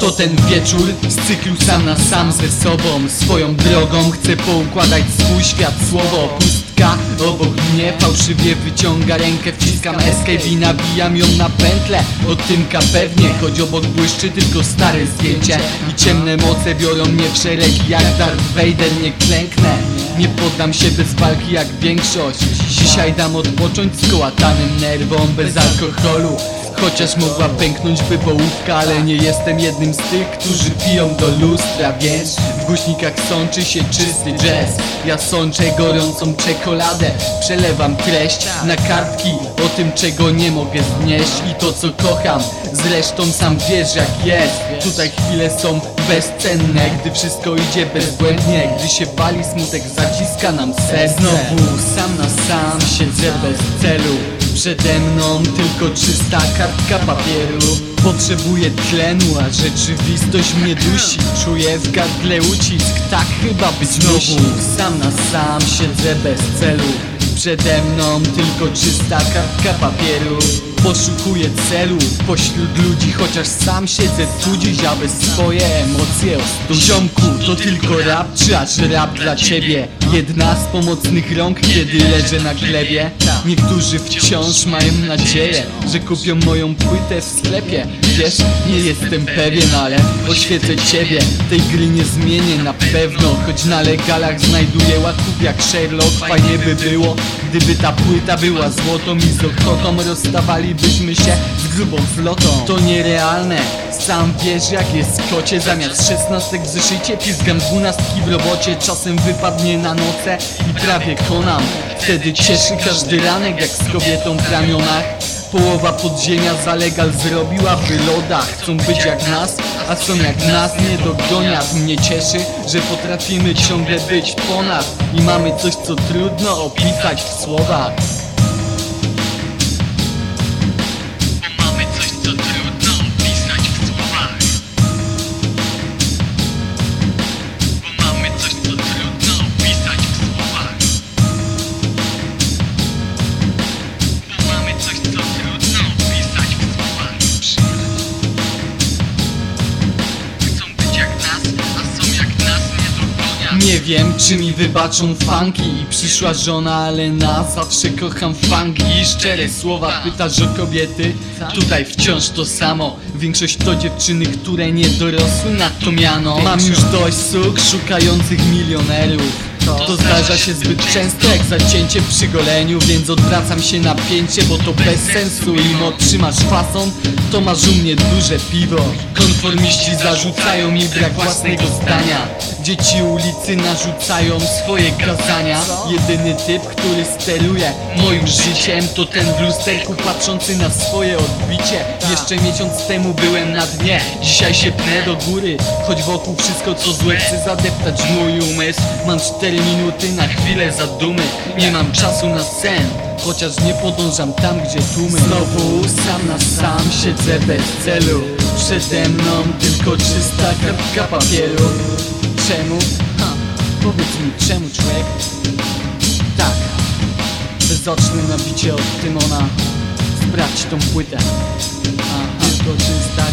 To ten wieczór z cyklu sam na sam ze sobą. Swoją drogą chcę poukładać swój świat. Słowo pustka obok mnie Fałszywie wyciąga rękę. Wciskam escape i nabijam ją na pętlę Od tymka pewnie Choć obok błyszczy tylko stare zdjęcie. I ciemne moce biorą mnie w szeregi Jak Darth Vader nie klęknę. Nie poddam się bez walki jak większość. Dzisiaj dam odpocząć skołatanym nerwom Bez alkoholu Chociaż mogła pęknąć by połówka Ale nie jestem jednym z tych, którzy piją do lustra Więc w głośnikach sączy się czysty jazz. Ja sączę gorącą czekoladę Przelewam treść na kartki O tym czego nie mogę znieść I to co kocham. Zresztą sam wiesz jak jest. Tutaj chwile są bezcenne Gdy wszystko idzie bezbłędnie Gdy się bali smutek zaciska nam serce Znowu sam na sam siedzę bez celu Przede mną tylko czysta kartka papieru. Potrzebuję tlenu, a rzeczywistość mnie dusi. Czuję w gardle ucisk, tak chyba być musi. Sam na sam siedzę bez celu. Przede mną tylko czysta kartka papieru. Poszukuję celu pośród ludzi Chociaż sam siedzę tu dziś, aby swoje emocje ostudzić Ziomku, to tylko rap, czy aż rap dla ciebie? Jedna z pomocnych rąk, kiedy leżę na glebie. Niektórzy wciąż mają nadzieję, że kupią moją płytę w sklepie. Wiesz, nie jestem pewien, ale oświecę ciebie. Tej gry nie zmienię na pewno Choć na legalach znajduję łaków jak Sherlock. Fajnie by było, gdyby ta płyta była złotą I z ochotą rozstawalibyśmy się z grubą flotą. To nierealne, sam wiesz jak jest kocie. Zamiast szesnastek w zeszycie pizgam dwunastki w robocie. Czasem wypadnie na noce i prawie konam. Wtedy cieszy każdy ranek jak z kobietą w ramionach Połowa podziemia za legal zrobiła w lodach Chcą być jak nas, a są jak nas. Nie dogonią Mnie cieszy, że potrafimy ciągle być ponad. I mamy coś co trudno opisać w słowach wiem, czy mi wybaczą funki I przyszła żona, ale na zawsze kocham funki I szczere słowa pytasz o kobiety? Tutaj wciąż to samo. Większość to dziewczyny, które nie dorosły na to miano. Mam już dość suk szukających milionerów. To zdarza się zbyt często. jak zacięcie przy goleniu Więc odwracam się na pięcie, bo to bez sensu. Im otrzymasz fason, to masz u mnie duże piwo. Konformiści zarzucają mi brak własnego zdania. Dzieci ulicy narzucają swoje kazania. Jedyny typ, który steruje moim życiem To ten w lusterku patrzący na swoje odbicie. Jeszcze miesiąc temu byłem na dnie. Dzisiaj się pnę do góry. Choć wokół wszystko co złe chce zadeptać mój umysł. Mam cztery minuty na chwilę zadumy Nie mam czasu na sen Chociaż nie podążam tam gdzie tłumy Znowu sam na sam siedzę bez celu Przede mną tylko czysta kartka papieru Czemu? Ha, powiedz mi czemu człowiek? Tak Bezoczne nabicie od Tymona Sprawdź tą płytę Aha, tylko czysta